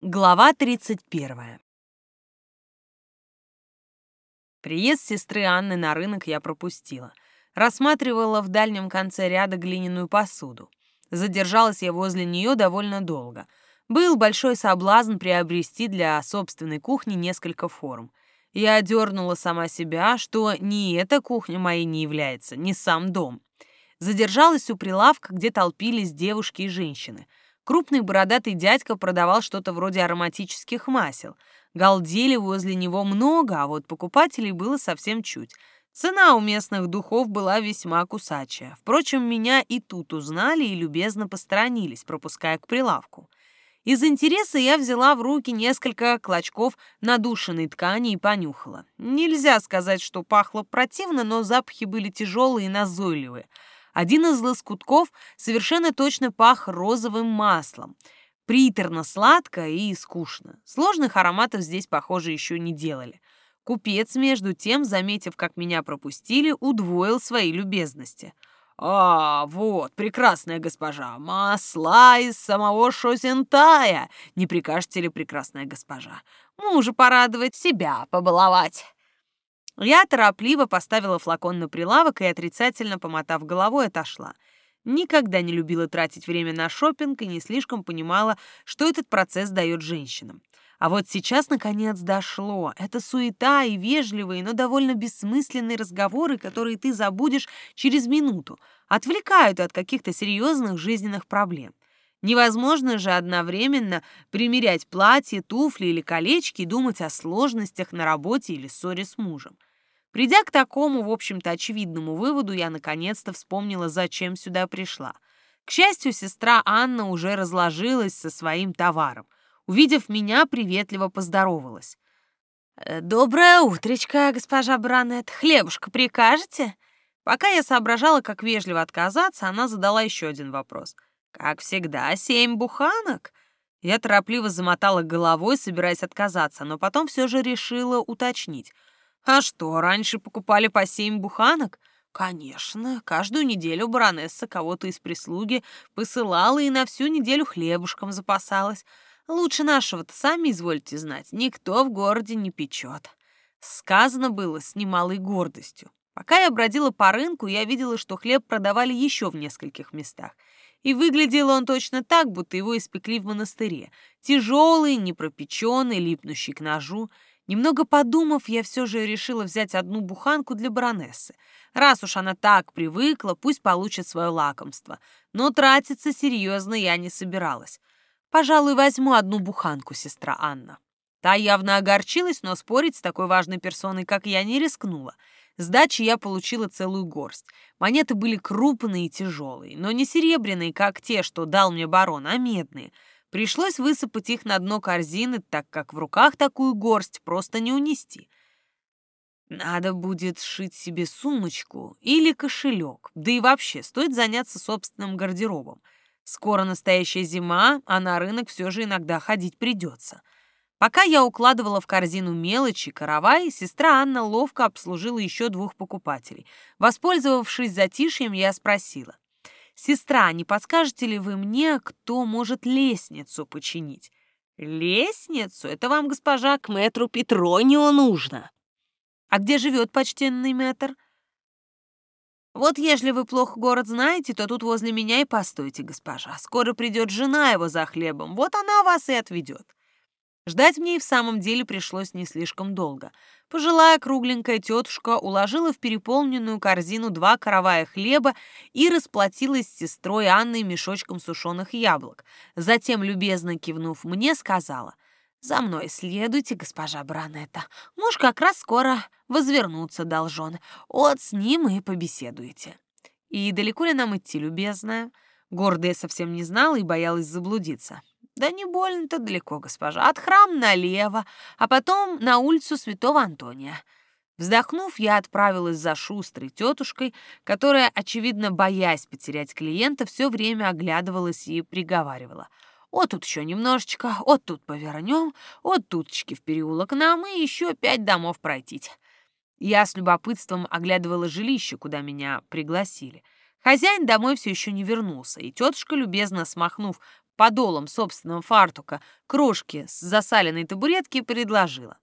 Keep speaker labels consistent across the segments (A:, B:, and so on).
A: Глава 31. Приезд сестры Анны на рынок я пропустила. Рассматривала в дальнем конце ряда глиняную посуду. Задержалась я возле нее довольно долго. Был большой соблазн приобрести для собственной кухни несколько форм. Я одернула сама себя, что ни эта кухня моей не является, ни сам дом. Задержалась у прилавка, где толпились девушки и женщины — Крупный бородатый дядька продавал что-то вроде ароматических масел. Галдели возле него много, а вот покупателей было совсем чуть. Цена у местных духов была весьма кусачая. Впрочем, меня и тут узнали и любезно посторонились, пропуская к прилавку. Из интереса я взяла в руки несколько клочков надушенной ткани и понюхала. Нельзя сказать, что пахло противно, но запахи были тяжелые и назойливые — один из лоскутков совершенно точно пах розовым маслом. Приторно-сладко и скучно. Сложных ароматов здесь, похоже, еще не делали. Купец, между тем, заметив, как меня пропустили, удвоил свои любезности. «А, вот, прекрасная госпожа, масла из самого Шосентая! Не прикажете ли, прекрасная госпожа? Мужа порадовать, себя побаловать!» Я торопливо поставила флакон на прилавок и, отрицательно помотав головой, отошла. Никогда не любила тратить время на шопинг и не слишком понимала, что этот процесс дает женщинам. А вот сейчас, наконец, дошло. Это суета и вежливые, но довольно бессмысленные разговоры, которые ты забудешь через минуту, отвлекают от каких-то серьезных жизненных проблем. Невозможно же одновременно примерять платье, туфли или колечки и думать о сложностях на работе или ссоре с мужем. Придя к такому, в общем-то, очевидному выводу, я наконец-то вспомнила, зачем сюда пришла. К счастью, сестра Анна уже разложилась со своим товаром. Увидев меня, приветливо поздоровалась. «Э, «Доброе утречко, госпожа Бранет. Хлебушка прикажете?» Пока я соображала, как вежливо отказаться, она задала еще один вопрос. «Как всегда, семь буханок?» Я торопливо замотала головой, собираясь отказаться, но потом все же решила уточнить — а что, раньше покупали по семь буханок? Конечно, каждую неделю баронесса кого-то из прислуги посылала и на всю неделю хлебушком запасалась. Лучше нашего-то, сами извольте знать, никто в городе не печет. Сказано было с немалой гордостью. Пока я бродила по рынку, я видела, что хлеб продавали еще в нескольких местах. И выглядел он точно так, будто его испекли в монастыре. Тяжелый, непропеченный, липнущий к ножу — Немного подумав, я все же решила взять одну буханку для баронессы. Раз уж она так привыкла, пусть получит свое лакомство. Но тратиться серьезно я не собиралась. Пожалуй, возьму одну буханку, сестра Анна. Та явно огорчилась, но спорить с такой важной персоной, как я, не рискнула. Сдачи я получила целую горсть. Монеты были крупные и тяжелые, но не серебряные, как те, что дал мне барон, а медные — Пришлось высыпать их на дно корзины, так как в руках такую горсть просто не унести. Надо будет сшить себе сумочку или кошелек, да и вообще стоит заняться собственным гардеробом. Скоро настоящая зима, а на рынок все же иногда ходить придется. Пока я укладывала в корзину мелочи, каравай, сестра Анна ловко обслужила еще двух покупателей. Воспользовавшись затишьем, я спросила — «Сестра, не подскажете ли вы мне, кто может лестницу починить?» «Лестницу? Это вам, госпожа, к мэтру Петронио нужно». «А где живет почтенный мэтр?» «Вот ежели вы плохо город знаете, то тут возле меня и постойте, госпожа. Скоро придет жена его за хлебом, вот она вас и отведет». Ждать мне и в самом деле пришлось не слишком долго. Пожилая кругленькая тетушка уложила в переполненную корзину два каравая хлеба и расплатилась с сестрой Анной мешочком сушеных яблок. Затем, любезно кивнув мне, сказала, «За мной следуйте, госпожа Бранетта. Муж как раз скоро возвернуться должен. Вот с ним и побеседуете». «И далеко ли нам идти, любезная?» Гордая совсем не знала и боялась заблудиться. Да не больно-то далеко, госпожа. От храма налево, а потом на улицу Святого Антония. Вздохнув, я отправилась за шустрой тетушкой, которая, очевидно, боясь потерять клиента, все время оглядывалась и приговаривала. «Вот тут еще немножечко, вот тут повернем, вот туточки в переулок нам и еще пять домов пройти». Я с любопытством оглядывала жилище, куда меня пригласили. Хозяин домой все еще не вернулся, и тетушка, любезно смахнув подолом собственного фартука крошки с засаленной табуретки, предложила.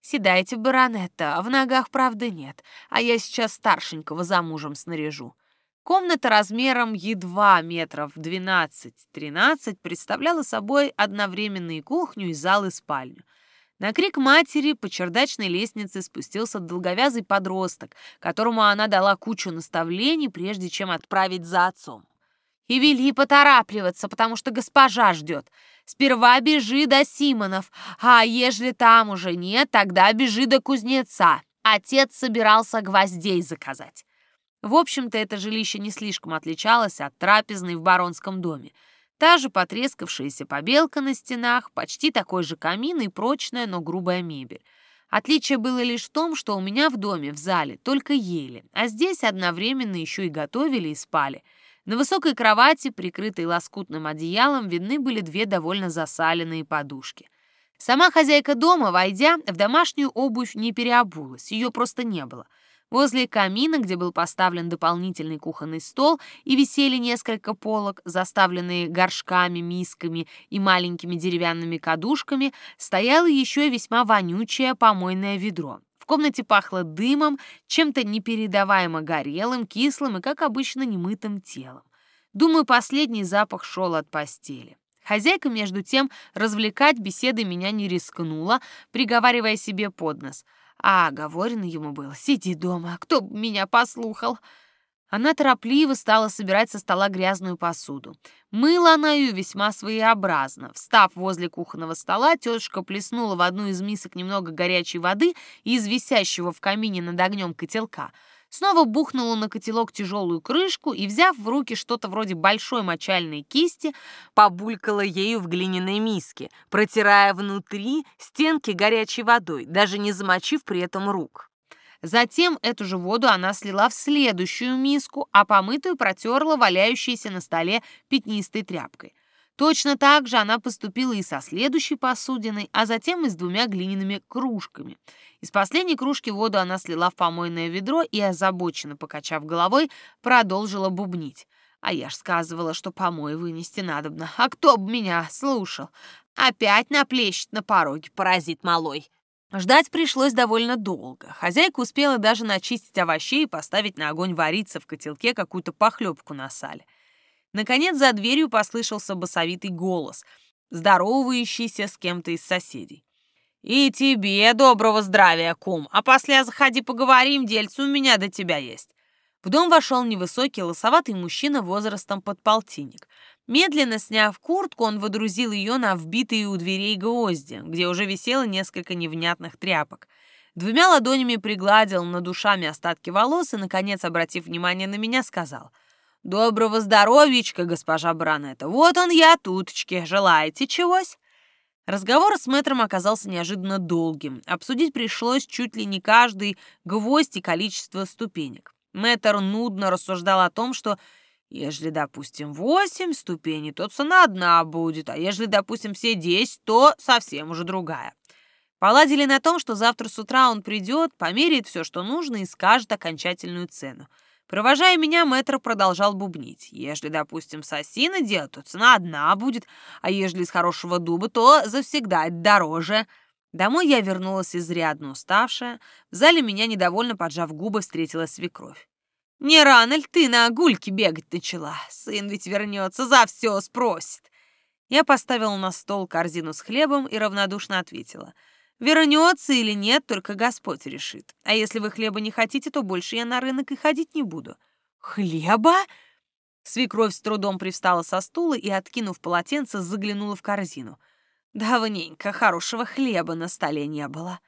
A: «Седайте, баронетта, в ногах правды нет, а я сейчас старшенького замужем снаряжу». Комната размером едва метров 12-13 представляла собой одновременно кухню, и зал, и спальню. На крик матери по чердачной лестнице спустился долговязый подросток, которому она дала кучу наставлений, прежде чем отправить за отцом. «И вели поторапливаться, потому что госпожа ждет. Сперва бежи до Симонов, а ежели там уже нет, тогда бежи до кузнеца. Отец собирался гвоздей заказать». В общем-то, это жилище не слишком отличалось от трапезной в баронском доме. Та же потрескавшаяся побелка на стенах, почти такой же камин и прочная, но грубая мебель. Отличие было лишь в том, что у меня в доме, в зале, только ели, а здесь одновременно еще и готовили и спали. На высокой кровати, прикрытой лоскутным одеялом, видны были две довольно засаленные подушки. Сама хозяйка дома, войдя, в домашнюю обувь не переобулась, ее просто не было — Возле камина, где был поставлен дополнительный кухонный стол и висели несколько полок, заставленные горшками, мисками и маленькими деревянными кадушками, стояло еще весьма вонючее помойное ведро. В комнате пахло дымом, чем-то непередаваемо горелым, кислым и, как обычно, немытым телом. Думаю, последний запах шел от постели. Хозяйка, между тем, развлекать беседой меня не рискнула, приговаривая себе под нос — а говорено ему было, сиди дома, кто б меня послухал. Она торопливо стала собирать со стола грязную посуду. Мыла она ее весьма своеобразно. Встав возле кухонного стола, тетушка плеснула в одну из мисок немного горячей воды из висящего в камине над огнем котелка — снова бухнула на котелок тяжелую крышку и, взяв в руки что-то вроде большой мочальной кисти, побулькала ею в глиняной миске, протирая внутри стенки горячей водой, даже не замочив при этом рук. Затем эту же воду она слила в следующую миску, а помытую протерла валяющейся на столе пятнистой тряпкой. Точно так же она поступила и со следующей посудиной, а затем и с двумя глиняными кружками. Из последней кружки воду она слила в помойное ведро и, озабоченно покачав головой, продолжила бубнить. А я ж сказывала, что помой вынести надобно. А кто б меня слушал? Опять наплещет на пороге паразит малой. Ждать пришлось довольно долго. Хозяйка успела даже начистить овощей и поставить на огонь вариться в котелке какую-то похлебку на сале. Наконец за дверью послышался басовитый голос, здоровающийся с кем-то из соседей. «И тебе доброго здравия, кум, а после заходи поговорим, дельце у меня до тебя есть». В дом вошел невысокий лосоватый мужчина возрастом под полтинник. Медленно сняв куртку, он водрузил ее на вбитые у дверей гвозди, где уже висело несколько невнятных тряпок. Двумя ладонями пригладил над душами остатки волос и, наконец, обратив внимание на меня, сказал — «Доброго здоровичка, госпожа Бранетта. Вот он я, туточки. Желаете чегось?» Разговор с мэтром оказался неожиданно долгим. Обсудить пришлось чуть ли не каждый гвоздь и количество ступенек. Мэтр нудно рассуждал о том, что ежели, допустим, восемь ступеней, то цена одна будет, а ежели, допустим, все десять, то совсем уже другая. Поладили на том, что завтра с утра он придет, померяет все, что нужно, и скажет окончательную цену. Провожая меня, мэтр продолжал бубнить. Ежели, допустим, с осины делать, то цена одна будет, а ежели из хорошего дуба, то завсегда дороже. Домой я вернулась изрядно уставшая. В зале меня, недовольно поджав губы, встретила свекровь. «Не рано ли ты на гульки бегать начала? Сын ведь вернется, за все спросит». Я поставила на стол корзину с хлебом и равнодушно ответила — Вернется или нет, только Господь решит. А если вы хлеба не хотите, то больше я на рынок и ходить не буду». «Хлеба?» Свекровь с трудом привстала со стула и, откинув полотенце, заглянула в корзину. Давненько хорошего хлеба на столе не было.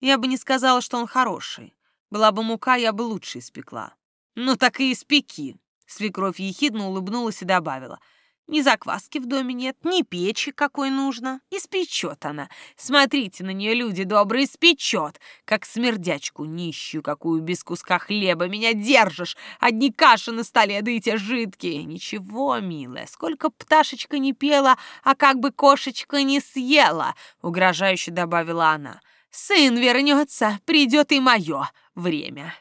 A: Я бы не сказала, что он хороший. Была бы мука, я бы лучше испекла. «Ну так и испеки!» Свекровь ехидно улыбнулась и добавила — ни закваски в доме нет, ни печи какой нужно. Испечет она. Смотрите на нее, люди добрые, испечет. Как смердячку нищую, какую без куска хлеба меня держишь. Одни каши на столе, да и те жидкие. Ничего, милая, сколько пташечка не пела, а как бы кошечка не съела, угрожающе добавила она. Сын вернется, придет и мое время.